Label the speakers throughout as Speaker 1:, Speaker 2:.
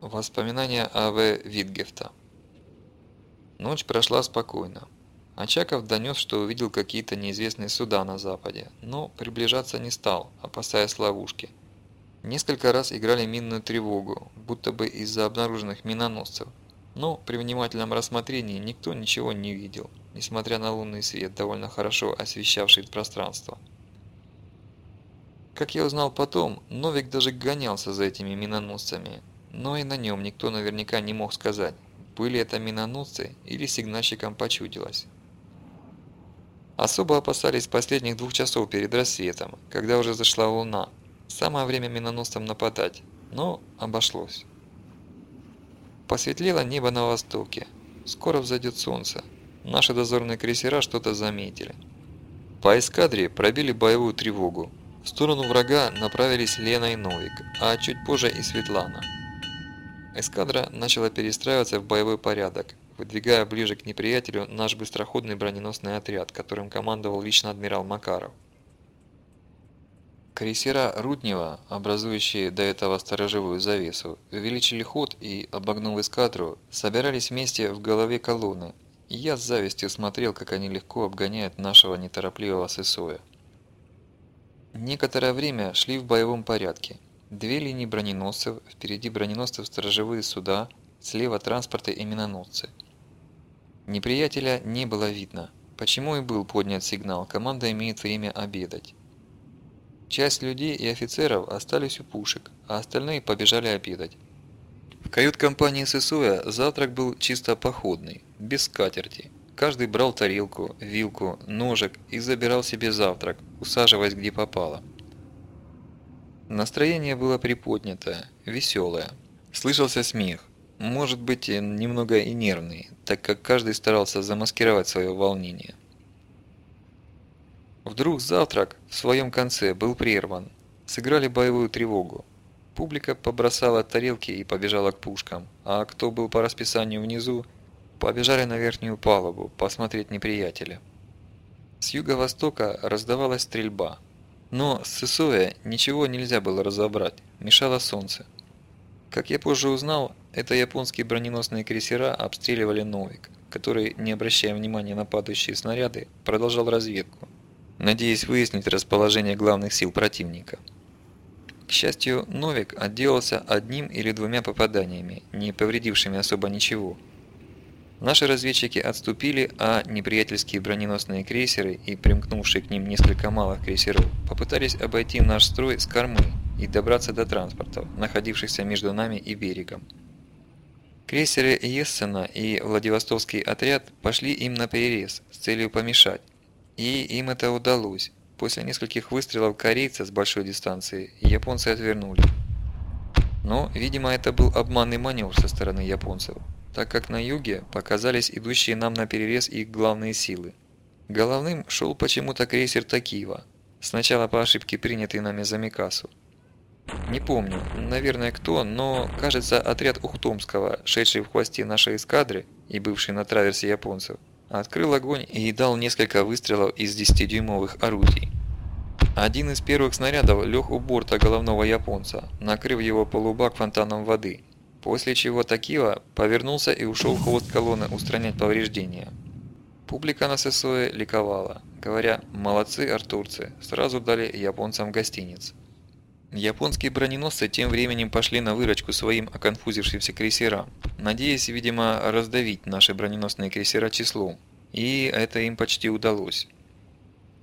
Speaker 1: Воспоминания А.В. Витгефта Ночь прошла спокойно. Очаков донес, что увидел какие-то неизвестные суда на западе, но приближаться не стал, опасаясь ловушки. Несколько раз играли минную тревогу, будто бы из-за обнаруженных миноносцев, но при внимательном рассмотрении никто ничего не видел, несмотря на лунный свет, довольно хорошо освещавший пространство. Как я узнал потом, Новик даже гонялся за этими миноносцами, но и на нем никто наверняка не мог сказать, были это миноносцы или сигнальщикам почудилось. Особо опасались последних двух часов перед рассветом, когда уже зашла луна. Самое время миноносцам нападать, но обошлось. Посветлело небо на востоке. Скоро взойдет солнце. Наши дозорные крейсера что-то заметили. По эскадре пробили боевую тревогу. В сторону врага направились Лена и Новик, а чуть позже и Светлана. Эскадра начала перестраиваться в боевой порядок, выдвигая ближе к неприятелю наш быстроходный броненосный отряд, которым командовал лично адмирал Макаров. Крейсера Руднева, образующие до этого сторожевую завесу, увеличили ход и, обогнув эскадру, собирались вместе в голове колонны, и я с завистью смотрел, как они легко обгоняют нашего неторопливого Сысоя. Некоторое время шли в боевом порядке – Две линии броненосцев, впереди броненосцев сторожевые суда, слева транспорты и миноносцы. Неприятеля не было видно, почему и был поднят сигнал «Команда имеет время обедать». Часть людей и офицеров остались у пушек, а остальные побежали обедать. В кают-компании ССОЯ завтрак был чисто походный, без скатерти. Каждый брал тарелку, вилку, ножик и забирал себе завтрак, усаживаясь где попало. Настроение было приподнятое, веселое. Слышался смех, может быть немного и нервный, так как каждый старался замаскировать свое волнение. Вдруг завтрак в своем конце был прерван. Сыграли боевую тревогу. Публика побросала тарелки и побежала к пушкам, а кто был по расписанию внизу, побежали на верхнюю палубу посмотреть неприятеля. С юго-востока раздавалась стрельба – но с Сысоя ничего нельзя было разобрать, мешало солнце. Как я позже узнал, это японские броненосные крейсера обстреливали Новик, который, не обращая внимания на падающие снаряды, продолжал разведку, надеясь выяснить расположение главных сил противника. К счастью, Новик отделался одним или двумя попаданиями, не повредившими особо ничего – Наши разведчики отступили, а неприятельские броненосные крейсеры и примкнувшие к ним несколько малых крейсеров попытались обойти наш строй с кормы и добраться до транспортов, находившихся между нами и берегом. Крейсеры Ессена и Владивостокский отряд пошли им на перерез с целью помешать, и им это удалось. После нескольких выстрелов корейца с большой дистанции японцы отвернули. Но, видимо, это был обманный маневр со стороны японцев так как на юге показались идущие нам на перерез их главные силы. Головным шел почему-то крейсер Такива, сначала по ошибке принятый нами за Микасу. Не помню, наверное кто, но, кажется, отряд Ухтомского, шедший в хвосте нашей эскадры и бывший на траверсе японцев, открыл огонь и дал несколько выстрелов из 10-дюймовых орудий. Один из первых снарядов лег у борта головного японца, накрыв его полубак фонтаном воды – После чего Такива повернулся и ушел в хвост колонны устранять повреждения. Публика на Сесое ликовала, говоря «молодцы артурцы, сразу дали японцам гостиниц». Японские броненосцы тем временем пошли на выручку своим оконфузившимся крейсерам, надеясь, видимо, раздавить наши броненосные крейсера числом, и это им почти удалось.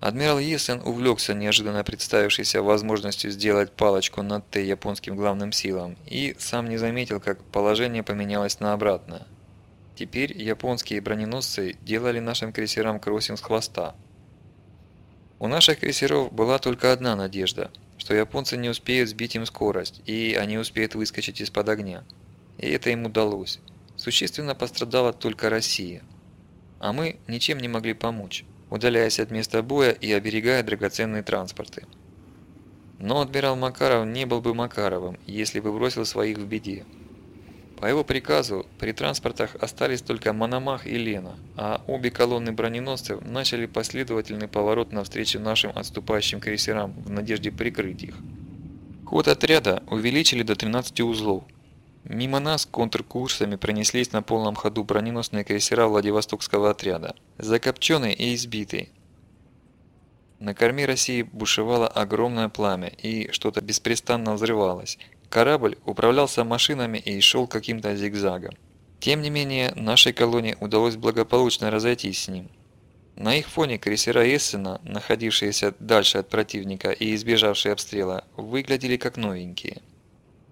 Speaker 1: Адмирал Есен увлекся неожиданно представившейся возможностью сделать палочку над Т японским главным силам и сам не заметил, как положение поменялось на обратное. Теперь японские броненосцы делали нашим крейсерам кроссинг с хвоста. У наших крейсеров была только одна надежда, что японцы не успеют сбить им скорость и они успеют выскочить из-под огня. И это им удалось. Существенно пострадала только Россия. А мы ничем не могли помочь удаляясь от места боя и оберегая драгоценные транспорты. Но адмирал Макаров не был бы Макаровым, если бы бросил своих в беде. По его приказу при транспортах остались только Мономах и Лена, а обе колонны броненосцев начали последовательный поворот навстречу нашим отступающим крейсерам в надежде прикрыть их. Ход отряда увеличили до 13 узлов. Мимо нас контркурсами пронеслись на полном ходу броненосные крейсера Владивостокского отряда, закопченные и избитые. На корме России бушевало огромное пламя, и что-то беспрестанно взрывалось, Корабль управлялся машинами и шел каким-то зигзагом. Тем не менее, нашей колонии удалось благополучно разойтись с ним. На их фоне крейсера Эссена, находившиеся дальше от противника и избежавшие обстрела, выглядели как новенькие.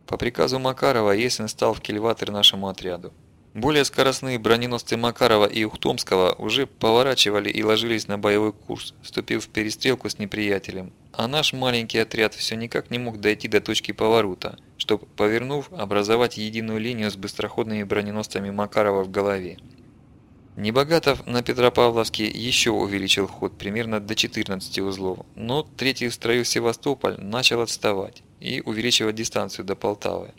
Speaker 1: По приказу Макарова Есен стал в кильватер нашему отряду. Более скоростные броненосцы Макарова и Ухтомского уже поворачивали и ложились на боевой курс, вступив в перестрелку с неприятелем. А наш маленький отряд все никак не мог дойти до точки поворота, чтобы, повернув, образовать единую линию с быстроходными броненосцами Макарова в голове. Небогатов на Петропавловске еще увеличил ход примерно до 14 узлов, но третий в строю Севастополь начал отставать и увеличивать дистанцию до Полтавы.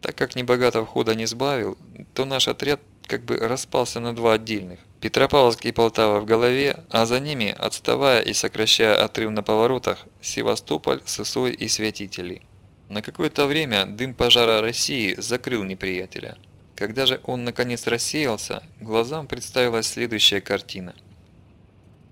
Speaker 1: Так как Небогатов хода не сбавил, то наш отряд как бы распался на два отдельных. Петропавловск и Полтава в голове, а за ними, отставая и сокращая отрыв на поворотах, Севастополь, Сысой и Святители. На какое-то время дым пожара России закрыл неприятеля. Когда же он наконец рассеялся, глазам представилась следующая картина.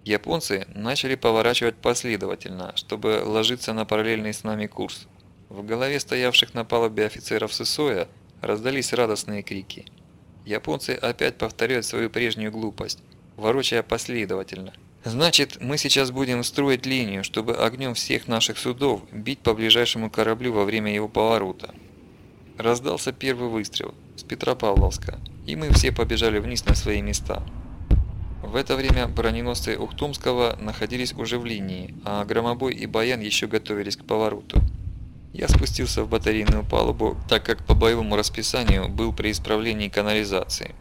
Speaker 1: Японцы начали поворачивать последовательно, чтобы ложиться на параллельный с нами курс. В голове стоявших на палубе офицеров Сысоя раздались радостные крики. Японцы опять повторяют свою прежнюю глупость, ворочая последовательно. Значит, мы сейчас будем строить линию, чтобы огнем всех наших судов бить по ближайшему кораблю во время его поворота. Раздался первый выстрел с Петропавловска, и мы все побежали вниз на свои места. В это время броненосцы Ухтомского находились уже в линии, а Громобой и Баян еще готовились к повороту. Я спустился в батарейную палубу, так как по боевому расписанию был при исправлении канализации.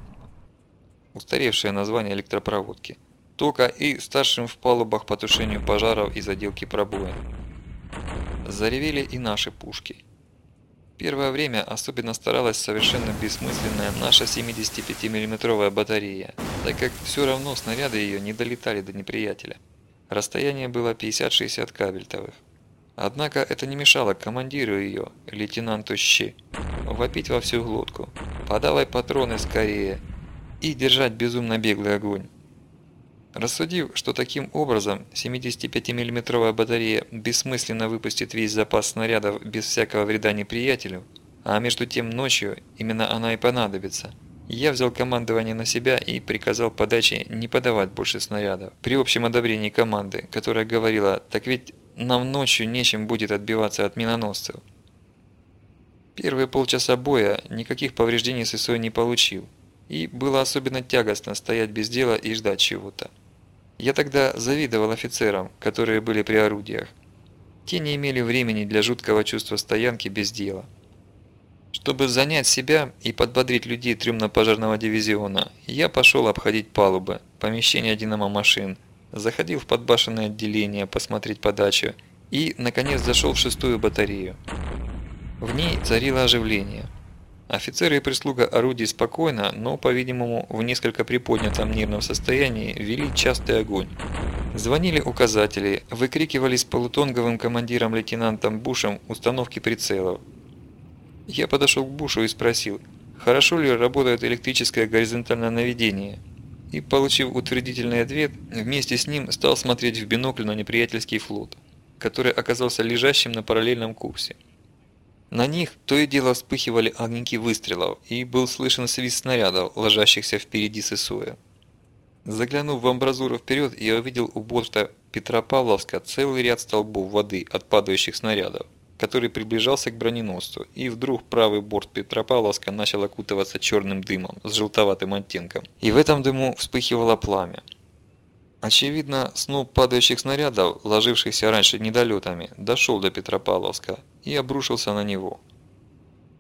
Speaker 1: Устаревшее название электропроводки. Тока и старшим в палубах по тушению пожаров и заделки пробоин. Заревели и наши пушки. Первое время особенно старалась совершенно бессмысленная наша 75 миллиметровая батарея, так как все равно снаряды ее не долетали до неприятеля. Расстояние было 50-60 кабельтовых. Однако это не мешало командиру ее, лейтенанту Щи, вопить во всю глотку «Подавай патроны скорее!» и держать безумно беглый огонь. Рассудив, что таким образом 75 миллиметровая батарея бессмысленно выпустит весь запас снарядов без всякого вреда неприятелю, а между тем ночью именно она и понадобится, я взял командование на себя и приказал подаче не подавать больше снарядов. При общем одобрении команды, которая говорила «Так ведь нам ночью нечем будет отбиваться от миноносцев. Первые полчаса боя никаких повреждений ССО не получил, и было особенно тягостно стоять без дела и ждать чего-то. Я тогда завидовал офицерам, которые были при орудиях. Те не имели времени для жуткого чувства стоянки без дела. Чтобы занять себя и подбодрить людей трюмно-пожарного дивизиона, я пошел обходить палубы, помещения динамо-машин, заходил в подбашенное отделение посмотреть подачу и, наконец, зашел в шестую батарею. В ней царило оживление. Офицеры и прислуга орудий спокойно, но, по-видимому, в несколько приподнятом нервном состоянии вели частый огонь. Звонили указатели, выкрикивали с полутонговым командиром лейтенантом Бушем установки прицелов. Я подошел к Бушу и спросил, хорошо ли работает электрическое горизонтальное наведение – и, получив утвердительный ответ, вместе с ним стал смотреть в бинокль на неприятельский флот, который оказался лежащим на параллельном курсе. На них то и дело вспыхивали огоньки выстрелов, и был слышен свист снарядов, ложащихся впереди Сысоя. Заглянув в амбразуру вперед, я увидел у борта Петропавловска целый ряд столбов воды от падающих снарядов который приближался к броненосцу, и вдруг правый борт Петропавловска начал окутываться черным дымом с желтоватым оттенком. И в этом дыму вспыхивало пламя. Очевидно, сноп падающих снарядов, ложившихся раньше недолетами, дошел до Петропавловска и обрушился на него.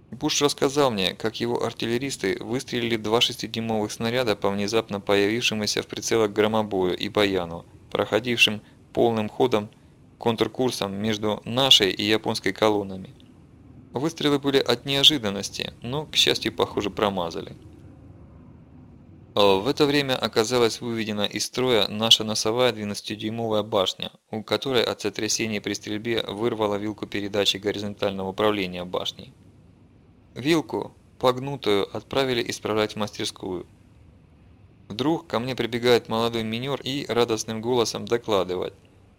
Speaker 1: Буш рассказал мне, как его артиллеристы выстрелили два шестидюймовых снаряда по внезапно появившемуся в прицелах громобою и баяну, проходившим полным ходом контркурсом между нашей и японской колоннами. Выстрелы были от неожиданности, но, к счастью, похоже, промазали. А в это время оказалась выведена из строя наша носовая 12-дюймовая башня, у которой от сотрясения при стрельбе вырвала вилку передачи горизонтального управления башней. Вилку, погнутую, отправили исправлять в мастерскую. Вдруг ко мне прибегает молодой минер и радостным голосом докладывает,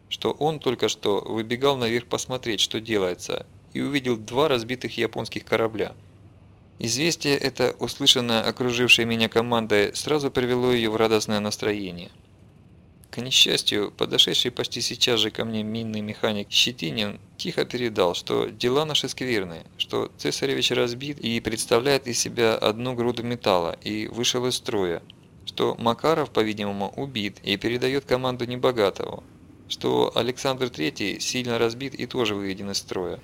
Speaker 1: что он только что выбегал наверх посмотреть, что делается, и увидел два разбитых японских корабля. Известие это, услышанное окружившей меня командой, сразу привело ее в радостное настроение. К несчастью, подошедший почти сейчас же ко мне минный механик Щетинин тихо передал, что дела наши скверные, что цесаревич разбит и представляет из себя одну груду металла и вышел из строя, что Макаров, по-видимому, убит и передает команду Небогатого, что Александр III сильно разбит и тоже выведен из строя.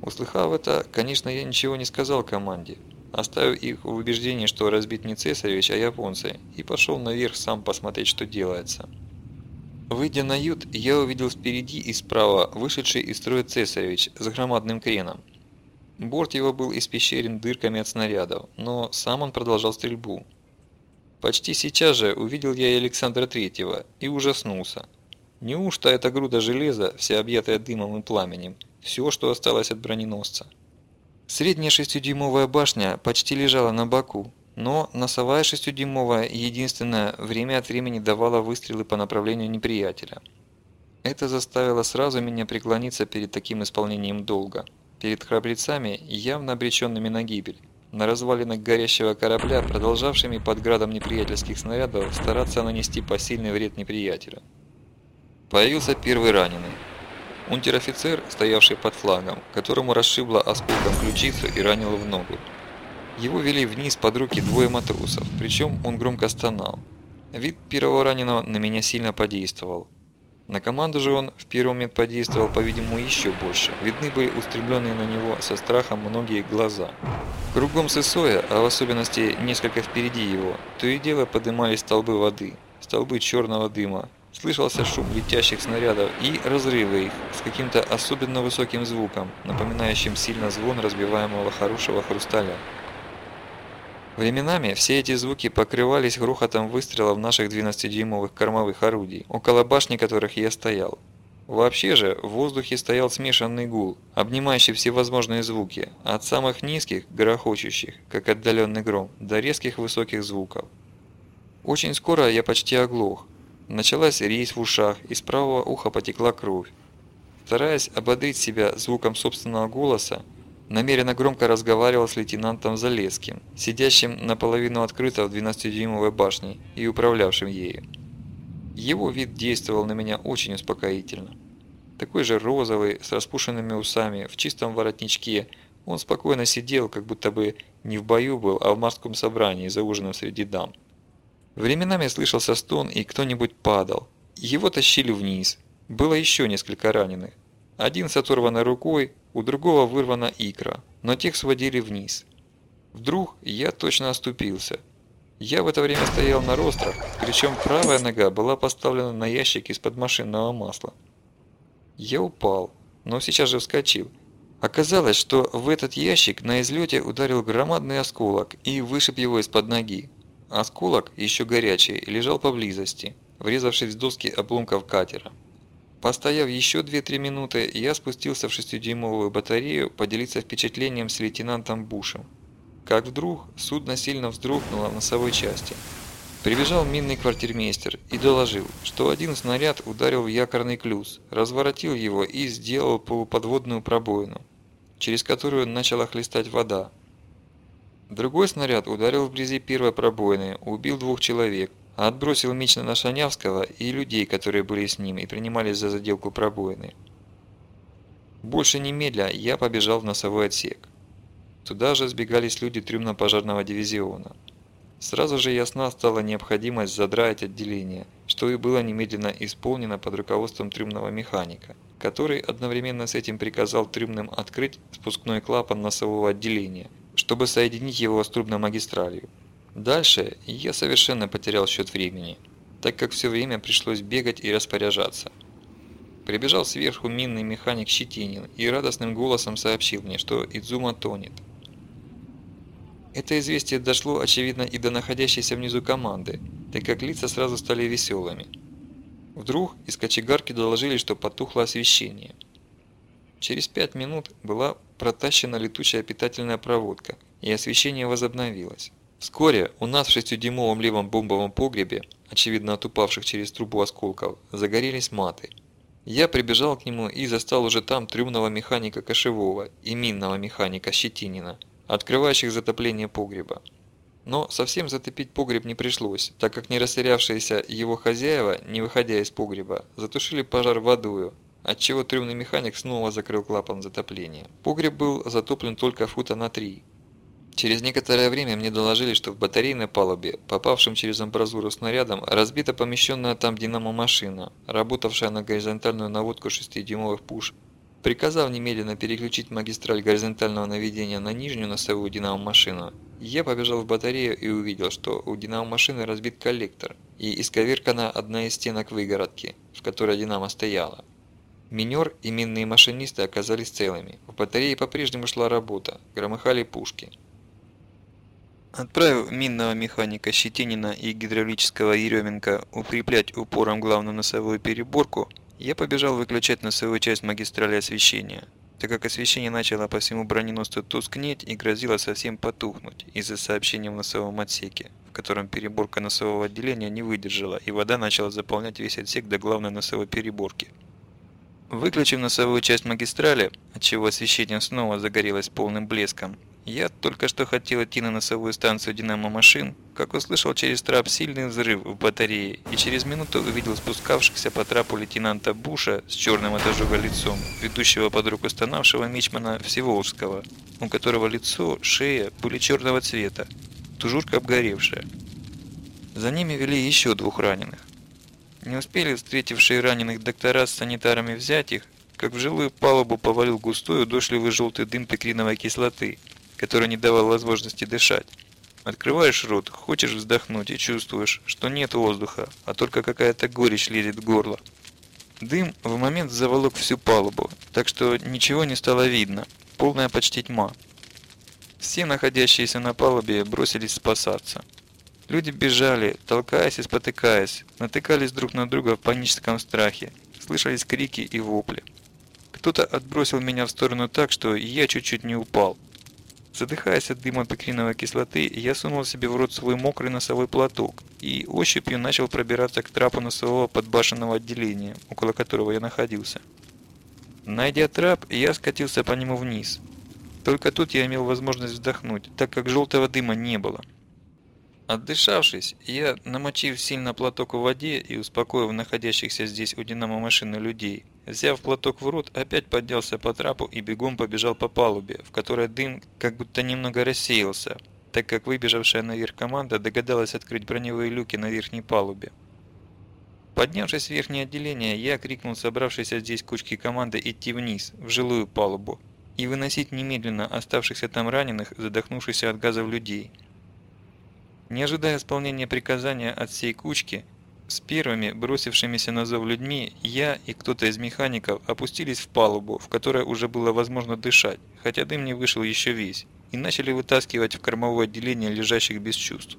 Speaker 1: Услыхав это, конечно, я ничего не сказал команде, оставив их в убеждении, что разбит не цесаревич, а японцы, и пошел наверх сам посмотреть, что делается. Выйдя на ют, я увидел впереди и справа вышедший из строя цесаревич с громадным креном. Борт его был испещрен дырками от снарядов, но сам он продолжал стрельбу. Почти сейчас же увидел я и Александра Третьего и ужаснулся. Неужто эта груда железа, вся объятая дымом и пламенем, все, что осталось от броненосца? Средняя шестидюймовая башня почти лежала на боку, но носовая шестидюймовая единственная время от времени давала выстрелы по направлению неприятеля. Это заставило сразу меня преклониться перед таким исполнением долга, перед храбрецами, явно обреченными на гибель на развалинах горящего корабля, продолжавшими под градом неприятельских снарядов стараться нанести посильный вред неприятелю. Появился первый раненый. Унтер-офицер, стоявший под флагом, которому расшибло осколком ключицу и ранило в ногу. Его вели вниз под руки двое матросов, причем он громко стонал. Вид первого раненого на меня сильно подействовал. На команду же он в первый момент подействовал, по-видимому, еще больше. Видны были устремленные на него со страхом многие глаза. Кругом Сысоя, а в особенности несколько впереди его, то и дело подымались столбы воды, столбы черного дыма. Слышался шум летящих снарядов и разрывы их с каким-то особенно высоким звуком, напоминающим сильно звон разбиваемого хорошего хрусталя. Временами все эти звуки покрывались грохотом выстрелов наших 12-дюймовых кормовых орудий, около башни которых я стоял. Вообще же в воздухе стоял смешанный гул, обнимающий всевозможные звуки, от самых низких, грохочущих, как отдаленный гром, до резких высоких звуков. Очень скоро я почти оглох. Началась резь в ушах, из правого уха потекла кровь. Стараясь ободрить себя звуком собственного голоса, намеренно громко разговаривал с лейтенантом Залеским, сидящим наполовину открыто в 12-дюймовой башне и управлявшим ею. Его вид действовал на меня очень успокоительно. Такой же розовый, с распушенными усами, в чистом воротничке, он спокойно сидел, как будто бы не в бою был, а в морском собрании за ужином среди дам. Временами слышался стон, и кто-нибудь падал. Его тащили вниз. Было еще несколько раненых. Один с оторванной рукой, у другого вырвана икра, но тех сводили вниз. Вдруг я точно оступился. Я в это время стоял на рострах, причем правая нога была поставлена на ящик из-под машинного масла. Я упал, но сейчас же вскочил. Оказалось, что в этот ящик на излете ударил громадный осколок и вышиб его из-под ноги. Осколок, еще горячий, лежал поблизости, врезавшись в доски обломков катера. Постояв еще 2-3 минуты, я спустился в 6-дюймовую батарею поделиться впечатлением с лейтенантом Бушем. Как вдруг судно сильно вздрогнуло в носовой части. Прибежал минный квартирмейстер и доложил, что один снаряд ударил в якорный клюз, разворотил его и сделал полуподводную пробоину, через которую начала хлестать вода. Другой снаряд ударил вблизи первой пробоины, убил двух человек, Отбросил меч на Нашанявского и людей, которые были с ним и принимались за заделку пробоины. Больше немедля я побежал в носовой отсек. Туда же сбегались люди трюмно-пожарного дивизиона. Сразу же ясна стала необходимость задраить отделение, что и было немедленно исполнено под руководством трюмного механика, который одновременно с этим приказал трюмным открыть спускной клапан носового отделения, чтобы соединить его с трубной магистралью. Дальше я совершенно потерял счет времени, так как все время пришлось бегать и распоряжаться. Прибежал сверху минный механик Щетинин и радостным голосом сообщил мне, что Идзума тонет. Это известие дошло, очевидно, и до находящейся внизу команды, так как лица сразу стали веселыми. Вдруг из кочегарки доложили, что потухло освещение. Через пять минут была протащена летучая питательная проводка, и освещение возобновилось. Вскоре у нас в шестидюймовом левом бомбовом погребе, очевидно от упавших через трубу осколков, загорелись маты. Я прибежал к нему и застал уже там трюмного механика Кошевого и минного механика Щетинина, открывающих затопление погреба. Но совсем затопить погреб не пришлось, так как не растерявшиеся его хозяева, не выходя из погреба, затушили пожар водою, отчего трюмный механик снова закрыл клапан затопления. Погреб был затоплен только фута на три. Через некоторое время мне доложили, что в батарейной палубе, попавшем через амбразуру снарядом, разбита помещенная там динамо-машина, работавшая на горизонтальную наводку 6-дюймовых пуш. Приказав немедленно переключить магистраль горизонтального наведения на нижнюю носовую динамо-машину, я побежал в батарею и увидел, что у динамо-машины разбит коллектор и исковеркана одна из стенок выгородки, в которой динамо стояла. Минер и минные машинисты оказались целыми. В батарее по-прежнему шла работа, громыхали пушки. Отправив минного механика Щетинина и гидравлического Еременко укреплять упором главную носовую переборку, я побежал выключать носовую часть магистрали освещения, так как освещение начало по всему броненосцу тускнеть и грозило совсем потухнуть из-за сообщения в носовом отсеке, в котором переборка носового отделения не выдержала и вода начала заполнять весь отсек до главной носовой переборки. Выключив носовую часть магистрали, отчего освещение снова загорелось полным блеском, я только что хотел идти на носовую станцию динамо-машин, как услышал через трап сильный взрыв в батарее и через минуту увидел спускавшихся по трапу лейтенанта Буша с черным от лицом, ведущего под руку стонавшего мичмана Всеволжского, у которого лицо, шея были черного цвета, тужурка обгоревшая. За ними вели еще двух раненых. Не успели встретившие раненых доктора с санитарами взять их, как в жилую палубу повалил густой удушливый желтый дым пекриновой кислоты – который не давал возможности дышать. Открываешь рот, хочешь вздохнуть и чувствуешь, что нет воздуха, а только какая-то горечь лезет в горло. Дым в момент заволок всю палубу, так что ничего не стало видно, полная почти тьма. Все находящиеся на палубе бросились спасаться. Люди бежали, толкаясь и спотыкаясь, натыкались друг на друга в паническом страхе, слышались крики и вопли. Кто-то отбросил меня в сторону так, что я чуть-чуть не упал. Задыхаясь от дыма пекриновой кислоты, я сунул себе в рот свой мокрый носовой платок и ощупью начал пробираться к трапу носового подбашенного отделения, около которого я находился. Найдя трап, я скатился по нему вниз. Только тут я имел возможность вздохнуть, так как желтого дыма не было. Отдышавшись, я, намочив сильно платок в воде и успокоив находящихся здесь у динамо машины людей, взяв платок в рот, опять поднялся по трапу и бегом побежал по палубе, в которой дым как будто немного рассеялся, так как выбежавшая наверх команда догадалась открыть броневые люки на верхней палубе. Поднявшись в верхнее отделение, я крикнул собравшейся здесь кучки команды идти вниз, в жилую палубу, и выносить немедленно оставшихся там раненых, задохнувшихся от газов людей. Не ожидая исполнения приказания от всей кучки, с первыми, бросившимися на зов людьми, я и кто-то из механиков опустились в палубу, в которой уже было возможно дышать, хотя дым не вышел еще весь, и начали вытаскивать в кормовое отделение лежащих без чувств.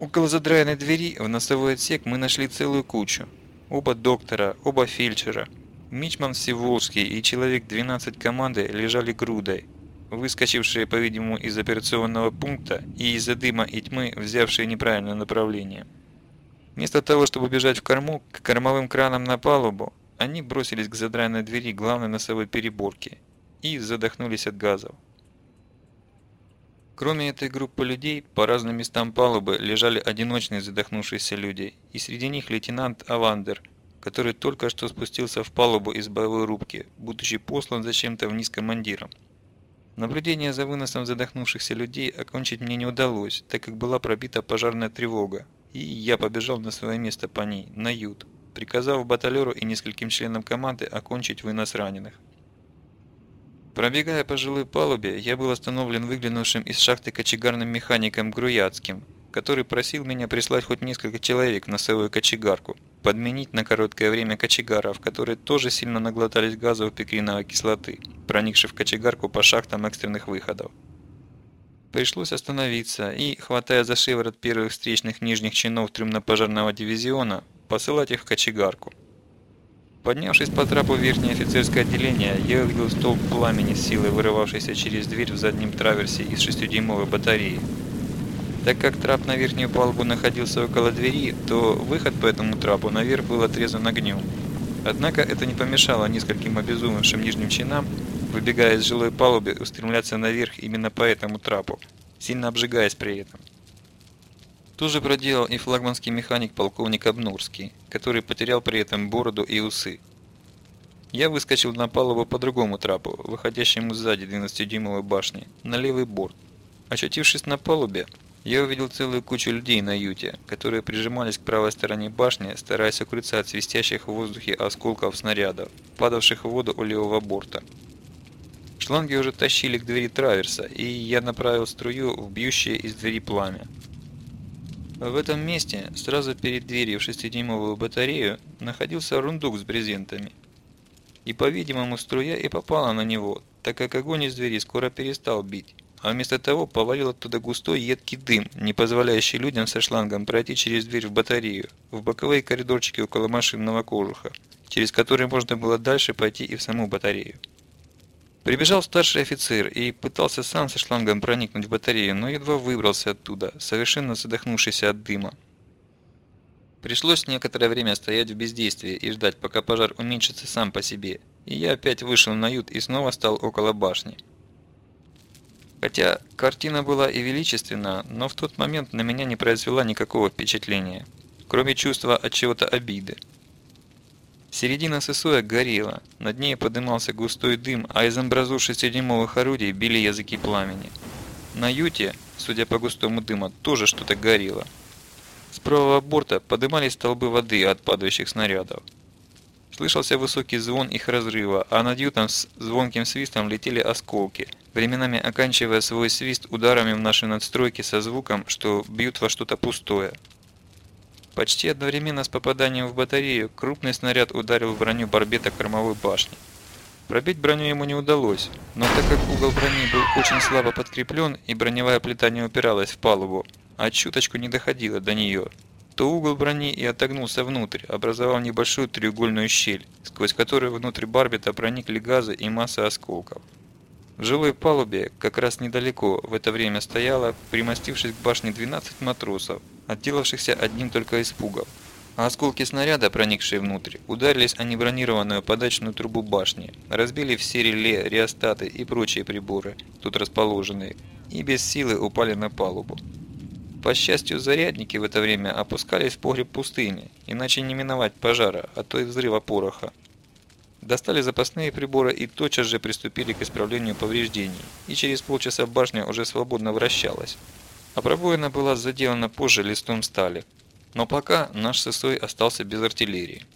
Speaker 1: Около задраенной двери в носовой отсек мы нашли целую кучу. Оба доктора, оба фельдшера, Мичман Всеволжский и человек 12 команды лежали грудой, выскочившие, по-видимому, из операционного пункта и из-за дыма и тьмы, взявшие неправильное направление. Вместо того, чтобы бежать в корму, к кормовым кранам на палубу, они бросились к задранной двери главной носовой переборки и задохнулись от газов. Кроме этой группы людей, по разным местам палубы лежали одиночные задохнувшиеся люди, и среди них лейтенант Авандер, который только что спустился в палубу из боевой рубки, будучи послан зачем-то вниз командиром. Наблюдение за выносом задохнувшихся людей окончить мне не удалось, так как была пробита пожарная тревога, и я побежал на свое место по ней, на ют, приказав баталеру и нескольким членам команды окончить вынос раненых. Пробегая по жилой палубе, я был остановлен выглянувшим из шахты кочегарным механиком Груяцким, который просил меня прислать хоть несколько человек в носовую кочегарку, подменить на короткое время кочегаров, которые тоже сильно наглотались газов пикриновой кислоты, проникших в кочегарку по шахтам экстренных выходов. Пришлось остановиться и, хватая за шиворот первых встречных нижних чинов трюмно-пожарного дивизиона, посылать их в кочегарку. Поднявшись по трапу в верхнее офицерское отделение, я увидел столб пламени с силой, вырывавшийся через дверь в заднем траверсе из 6-дюймовой батареи. Так как трап на верхнюю палубу находился около двери, то выход по этому трапу наверх был отрезан огнем. Однако это не помешало нескольким обезумевшим нижним чинам, выбегая из жилой палубы, устремляться наверх именно по этому трапу, сильно обжигаясь при этом. То же проделал и флагманский механик полковник Обнурский, который потерял при этом бороду и усы. Я выскочил на палубу по другому трапу, выходящему сзади 12-дюймовой башни, на левый борт. Очутившись на палубе, я увидел целую кучу людей на юте, которые прижимались к правой стороне башни, стараясь укрыться от свистящих в воздухе осколков снарядов, падавших в воду у левого борта. Шланги уже тащили к двери траверса, и я направил струю в бьющее из двери пламя. В этом месте, сразу перед дверью в шестидюймовую батарею, находился рундук с брезентами. И, по-видимому, струя и попала на него, так как огонь из двери скоро перестал бить, а вместо того повалил оттуда густой едкий дым, не позволяющий людям со шлангом пройти через дверь в батарею, в боковые коридорчики около машинного кожуха, через которые можно было дальше пойти и в саму батарею. Прибежал старший офицер и пытался сам со шлангом проникнуть в батарею, но едва выбрался оттуда, совершенно задохнувшийся от дыма. Пришлось некоторое время стоять в бездействии и ждать, пока пожар уменьшится сам по себе, и я опять вышел на ют и снова стал около башни. Хотя картина была и величественна, но в тот момент на меня не произвела никакого впечатления, кроме чувства от чего-то обиды. Середина сысоя горела, над ней подымался густой дым, а из амбразур шестидюймовых орудий били языки пламени. На юте, судя по густому дыму, тоже что-то горело. С правого борта подымались столбы воды от падающих снарядов. Слышался высокий звон их разрыва, а над ютом с звонким свистом летели осколки, временами оканчивая свой свист ударами в наши надстройки со звуком, что бьют во что-то пустое. Почти одновременно с попаданием в батарею крупный снаряд ударил в броню барбета кормовой башни. Пробить броню ему не удалось, но так как угол брони был очень слабо подкреплен и броневая плита не упиралась в палубу, а чуточку не доходила до нее, то угол брони и отогнулся внутрь, образовав небольшую треугольную щель, сквозь которую внутрь барбета проникли газы и масса осколков. Жилой палубе, как раз недалеко, в это время стояло, примостившись к башне 12 матросов, отделавшихся одним только испугом. А осколки снаряда, проникшие внутрь, ударились о небронированную подачную трубу башни, разбили все реле, реостаты и прочие приборы, тут расположенные, и без силы упали на палубу. По счастью, зарядники в это время опускались в погреб пустыни, иначе не миновать пожара, а то и взрыва пороха. Достали запасные приборы и тотчас же приступили к исправлению повреждений, и через полчаса башня уже свободно вращалась. А пробоина была заделана позже листом стали. Но пока наш сысой остался без артиллерии.